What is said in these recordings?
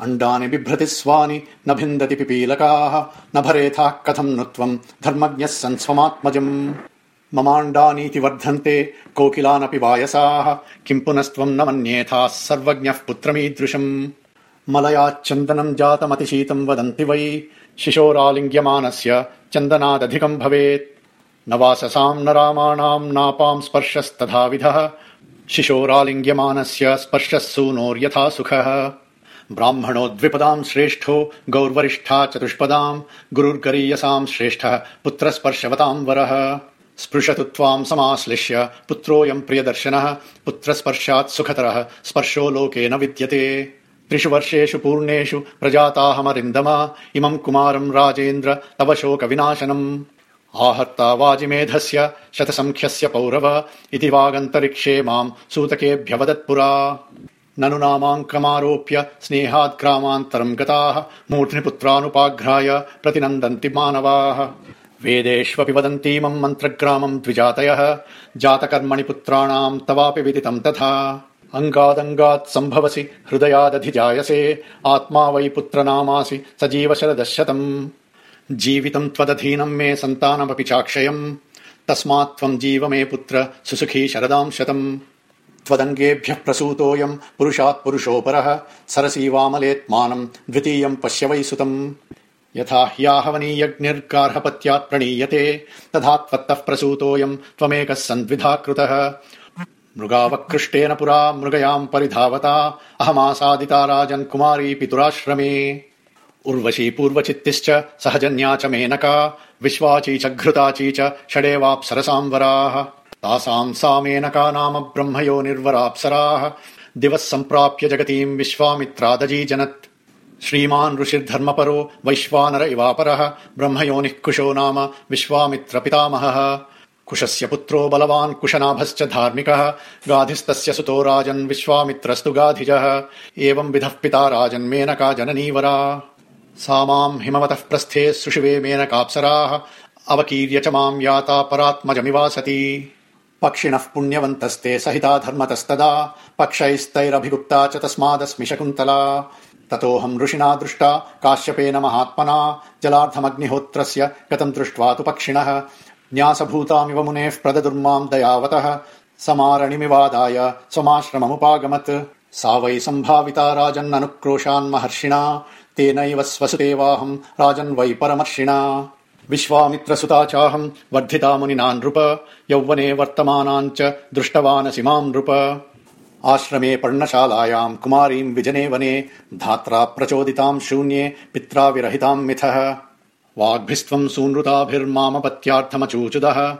अण्डानि बिभ्रति स्वानि न भिन्दति पिपीलकाः न भरेथाः कथम् नु त्वम् धर्मज्ञः सन् स्वमात्मजम् ममाण्डानीति वर्धन्ते कोकिलानपि वायसाः किम् पुनस्त्वम् न मन्येथाः सर्वज्ञः पुत्रमीदृशम्। मलयाच्चन्दनम् जातमतिशीतम् वदन्ति वै शिशोरालिङ्ग्यमानस्य चन्दनादधिकम् भवेत्। न वाससाम् न रामाणाम् नापाम् स्पर्शस्तथाविधः शिशोरालिङ्ग्यमानस्य स्पर्शः सूनोर्यथा सुखः ब्राह्मणो द्विपदाम् श्रेष्ठो गौर्वरिष्ठा चतुष्पदाम् गुरुर्गरीयसाम् श्रेष्ठः पुत्रस्पर्शवताम् वरः। स्पृशतु त्वाम् समाश्लिष्य पुत्रोऽयम् प्रियदर्शनः पुत्रस्पर्शात् सुखतरः स्पर्शो लोके न विद्यते। त्रिषु वर्षेषु पूर्णेषु प्रजाताहमरिन्दम इमम् कुमारम् राजेन्द्र तव शोक विनाशनम् आहर्ता वाजिमेधस्य शतसङ्ख्यस्य पौरव इति वागन्तरिक्षे माम् सूतकेभ्यवदत्पुरा ननु नामाङ्कमारोप्य स्नेहाद्ग्रामान्तरम् गताः मूर्ध्निपुत्रानुपाघ्राय प्रतिनन्दन्ति मानवाः। वेदेष्वपि वदन्तीमम् मन्त्रग्रामम् द्विजातयः जातकर्मणि पुत्राणाम् तवापि विदितम् तथा। अङ्गादङ्गात् सम्भवसि हृदयादधिजायसे आत्मा वै पुत्रनामासि स जीवशरदशतम् जीवितम् त्वदधीनम् मे सन्तानमपि चाक्षयम् तस्मात् त्वम् जीव मे पुत्र सुसुखी शरदाम् शतम् त्वदङ्गेभ्यः प्रसूतोऽयम् पुरुषात् पुरुषोपरः सरसीवामलेत्मानम् द्वितीयम् पश्य वै सुतम् यथा ह्याहवनीयग्निर्गार्हपत्यात् प्रणीयते तथा त्वत्तः प्रसूतोऽयम् त्वमेकः सन्द्विधा कृतः मृगावकृष्टेन पुरा मृगयाम् परिधावता अहमासादिता राजन् कुमारी पितुराश्रमे। उर्वशी पूर्वचित्तिश्च सहजन्या च मेनका विश्वाची च घृताची च षडेवाप्सरसाम्बराः तासाम् सा मेनका नाम ब्रह्मयो निर्वराप्सराः। दिवः सम्प्राप्य जगतीम् विश्वामित्रादजीजनत् श्रीमान् ऋषिर्धर्मपरो वैश्वानर इवापरः। ब्रह्मयोनिः कुशो नाम विश्वामित्र पितामहः कुशस्य पुत्रो बलवान् कुशनाभश्च धार्मिकः। गाधिस्तस्य सुतो राजन् विश्वामित्रस्तु गाधिजः। एवम् विधः पिता राजन् मेनका जननीवरा। सा माम् हिमवतः प्रस्थे सुशिवे मेनकाप्सराः। अवकीर्य च माम् याता परात्मजमिवासति पक्षिणः पुण्यवन्तस्ते सहिता धर्मतस्तदा पक्षैस्तैरभिगुप्ता च तस्मादस्मि शकुन्तला। ततोऽहम् ऋषिणा दृष्टा काश्यपेन महात्मना जलार्धमग्निहोत्रस्य गतम् दृष्ट्वा तु पक्षिणः। न्यासभूतामिव मुनेः प्रददुर्माम् दयावतः। समारणिमिवादाय स्वमाश्रममुपागमत् सा वै सम्भाविता राजन्ननुक्रोशान् महर्षिणा तेनैव स्वसुतेवाहम् राजन् वै परमर्षिणा विश्वामित्रसुता चाहम् वर्धिता मुनिना नृप यौवने वर्तमानाम् च दृष्टवानसि माम् नृप। आश्रमे पर्णशालायाम् कुमारीम् विजने वने धात्रा प्रचोदिताम् शून्ये पित्रा विरहिताम् मिथः। वाग्भिस्त्वम् सूनृताभिर्मामपत्यार्थमचूचुदः।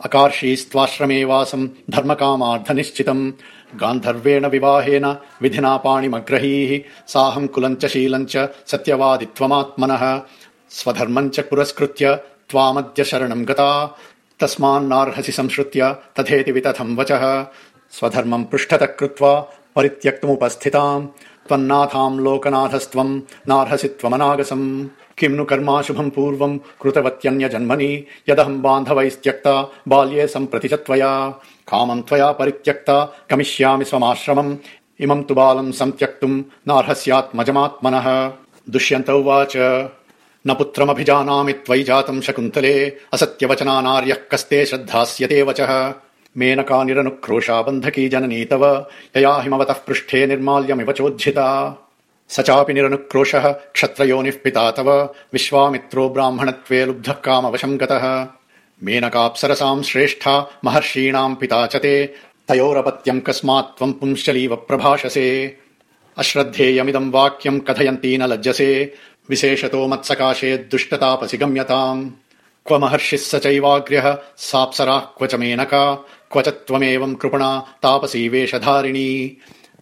अकार्षीस्त्वाश्रमे वासम् धर्मकामार्थनिश्चितम्। गान्धर्वेण विवाहेन विधिना पाणिमग्रहीः साहम् कुलम् च शीलम् च सत्यवादित्वमात्मनः स्वधर्मम् च पुरस्कृत्य त्वामद्य शरणम् गता। तस्मान्नार्हसि संश्रुत्य तथेति वितथम् वचः। स्वधर्मम् पृष्ठतः कृत्वा परित्यक्तुमुपस्थिताम्। त्वन्नाथाम् लोकनाथस्त्वम् नार्हसि त्वमनागसम्। किम् नु कर्माशुभम् पूर्वम् कृतवत्यन्यजन्मनि? यदहम् बान्धवैस्त्यक्ता बाल्ये सम्प्रति च त्वया। कामम् त्वया परित्यक्ता गमिष्यामि स्वमाश्रमम्। इमम् तु बालम् सन्त्यक्तुम् नार्हस्यात्मजमात्मनः। दुष्यन्त उवाच न पुत्रमभिजानामि त्वयि जातम् शकुन्तले असत्यवचनानार्यः कस्ते श्रद्धास्यते वचः। मेनका निरनुक्रोशा बन्धकी जननी तव यया हिमवतः पृष्ठे निर्माल्यमिव चोज्झिता स चापि निरनुक्रोशः क्षत्रयोनिः पिता तव विश्वामित्रो ब्राह्मणत्वे लुब्धः कामवशम् गतः मेनकाप्सरसाम् श्रेष्ठा महर्षीणाम् पिता च ते तयोरपत्यम् कस्मात् त्वम् पुंश्चलीव प्रभाषसे। अश्रद्धेयमिदम् वाक्यम् कथयन्ती न लज्जसे विशेषतो मत्सकाशे दुष्टतापसि गम्यताम् क्व महर्षिः स चैवाग्र्यः साप्सराः क्व च मेनका क्व च त्वमेवम् कृपणा तापसी वेषधारिणी।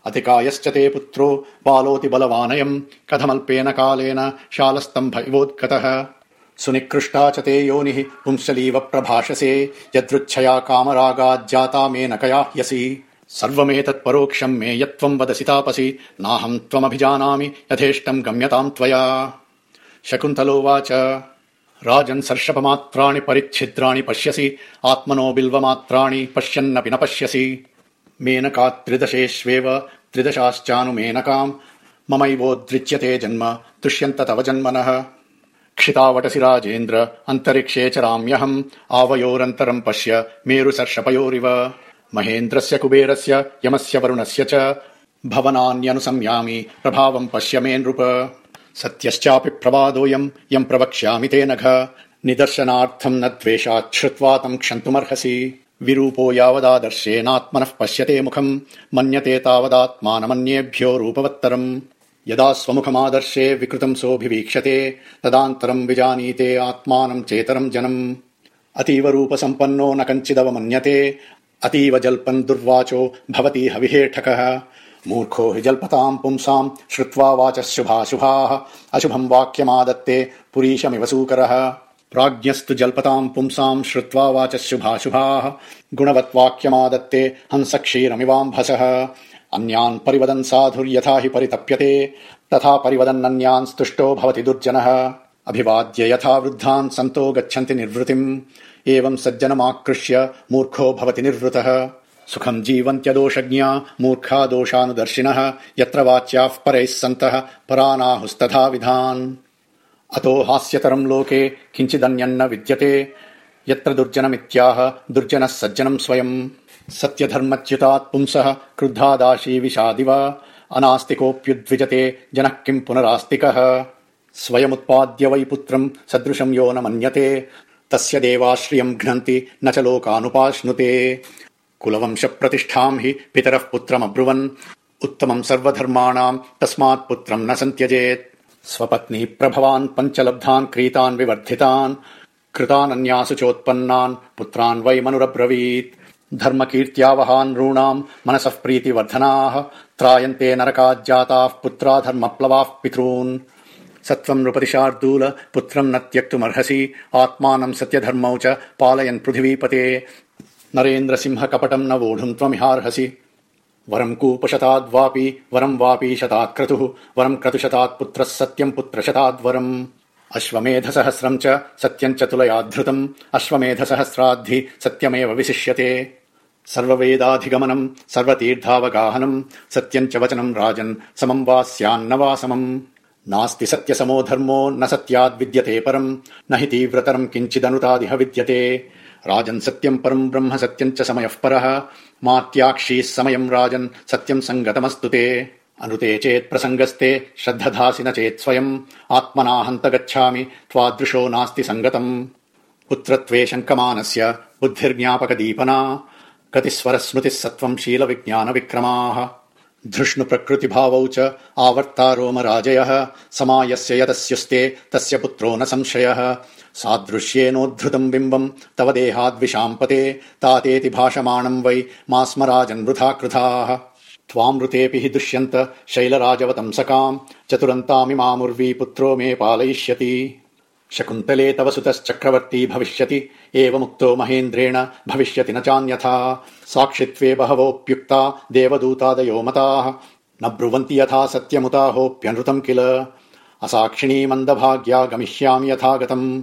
अतिकायश्च ते पुत्रो बालोति बलवानयम् कथमल्पेन कालेन शालस्तम्भ इवोद्गतः सुनिकृष्टा च ते योनिः पुंसलीव प्रभाषसे यदृच्छया कामरागाज्जाता मेनकया ह्यसि सर्वमेतत्परोक्षम् मे यत्त्वम् वदसि तापसि नाहम् त्वमभिजानामि यथेष्टम् गम्यताम् त्वया। शकुन्तलोवाच राजन् सर्षपमात्राणि परिच्छिद्राणि पश्यसि आत्मनो बिल्वमात्राणि पश्यन्नपि न पश्यसि। मेनका त्रिदशेष्वेव त्रिदशाश्चानुमेनकाम् ममैवोद्रिच्यते जन्म तुष्यन्त तव जन्मनः। क्षितावटसि राजेन्द्र अन्तरिक्षे चराम्यहम् आवयोरन्तरम् पश्य मेरुसर्षपयोरिव महेन्द्रस्य कुबेरस्य यमस्य वरुणस्य च। भवनान्यनुसंयामि प्रभावम् पश्य मे नृप सत्यश्चापि प्रवादोऽयम् यम् प्रवक्ष्यामि ते नघ निदर्शनार्थम् न द्वेषात् श्रुत्वा तम् क्षन्तुमर्हसि। विरूपो यावदादर्शेनात्मनः पश्यते मुखम् मन्यते तावदात्मानमन्येभ्यो रूपवत्तरम्। यदा स्वमुखमादर्शे विकृतम् सोऽभिवीक्षते तदान्तरम् विजानीते आत्मानम् चेतरम् जनम्। अतीव रूपसम्पन्नो न कञ्चिदवमन्यते अतीव जल्पन् दुर्वाचो भवति हविहेठकः। मूर्खो हि जल्पताम् पुंसाम् श्रुत्वा वाचः शुभाशुभाः। अशुभम् वाक्यमादत्ते पुरीशमिव सूकरः। प्राज्ञस्तु जल्पताम् पुंसाम् श्रुत्वा वाचः शुभाशुभाः। गुणवत्वाक्यमादत्ते हंस क्षीरमिवाम्भसः अन्यान् परिवदन् साधुर्यथा हि परितप्यते। तथा परिवदन्नन्यान् स्तुष्टो भवति दुर्जनः अभिवाद्य यथा वृद्धान् सन्तो गच्छन्ति निर्वृतिम्। एवम् सज्जनमाकृष्य मूर्खो भवति निर्वृतः। सुखम् जीवन्त्यदोषज्ञा मूर्खा दोषानुदर्शिनः यत्र वाच्याः परैः सन्तः परानाहुस्तथा विधान्। अतो हास्यतरम् लोके किञ्चिदन्यन्न विद्यते यत्र दुर्जनमित्याह दुर्जनः सज्जनम् स्वयम्। सत्यधर्मच्युतात् पुंसः क्रुद्धादाशी विषादिव अनास्तिकोऽप्युद्विजते जनः किम् पुनरास्तिकः स्वयमुत्पाद्य वै पुत्रम् सदृशम् यो न मन्यते। तस्य देवाश्रियम् घ्नन्ति न च लोकानुपाश्नुते। कुलवंश प्रतिष्ठाम् हि पितरः पुत्रमब्रुवन्। उत्तमम् सर्वधर्माणाम् तस्मात् पुत्रम् न सन्त्यजेत्। स्वपत्नी प्रभवान् पञ्चलब्धान् क्रीतान् विवर्धितान्। कृतानन्यासु चोत्पन्नान् पुत्रान् वै मनुरब्रवीत्। धर्मकीर्त्यावहान् नॄणाम् मनसः प्रीतिवर्धनाः। त्रायन्ते नरकाज्जाताः पुत्रा धर्मप्लवाः पितॄन् सत्त्वम् नृपतिशार्दूल पुत्रम् न त्यक्तुमर्हसि आत्मानम् सत्यधर्मौ च पालयन् पृथिवीपते। नरेन्द्र सिंह कपटम् न वोढुम् त्वमिहार्हसि। वरम् कूपशताद्वापि वरम् वापि शतात् क्रतुः वरम् क्रतुशतात् पुत्रः सत्यम् पुत्रशताद्वरम्। अश्वमेधसहस्रम् च सत्यम् च तुलयाद्धृतम्। अश्वमेधसहस्राद्धि सत्यमेव विशिष्यते। सर्ववेदाधिगमनम् सर्वतीर्थावगाहनम् सत्यम् च वचनम् राजन् समम् वा स्यान्न वा समम् नास्ति सत्यसमो धर्मो न सत्याद्विद्यते परम् न हि तीव्रतरम् किञ्चिदनुतादिह विद्यते। राजन् सत्यम् परम् ब्रह्म सत्यम् च समयः परः। मात्याक्षीः समयम् राजन् सत्यम् सङ्गतमस्तु ते। अनुते चेत् प्रसङ्गस्ते श्रद्धधासि न चेत् स्वयम्। आत्मना हन्त गच्छामि त्वादृशो नास्ति सङ्गतम्। पुत्रत्वे शङ्कमानस्य बुद्धिर्ज्ञापकदीपना। कतिस्वरस्मृतिः सत्त्वम् शीलविज्ञानविक्रमाः धृष्णु प्रकृतिभावौ च आवर्ता रोमराजयः समायस्य यतस्युस्ते तस्य पुत्रो न संशयः। सादृश्येनोद्धृतम् बिम्बम् तव देहाद्विशाम्पते तातेति भाषमाणम् वै मा स्म राजन्वृथा कृताः त्वामृतेऽपि हि दुष्यन्त शैलराजवतंसकाम् चतुरन्तामिमामुर्वी पुत्रो मे पालयिष्यति। शकुन्तले तव सुतश्चक्रवर्ती भविष्यति एवमुक्तो महेन्द्रेण भविष्यति न चान्यथा साक्षित्वे बहवोऽप्युक्ता देवदूतादयो मताः। न ब्रुवन्ति यथा सत्यमुताहोऽप्यनृतम् किल। असाक्षिणी मन्दभाग्या गमिष्यामि यथा गतम्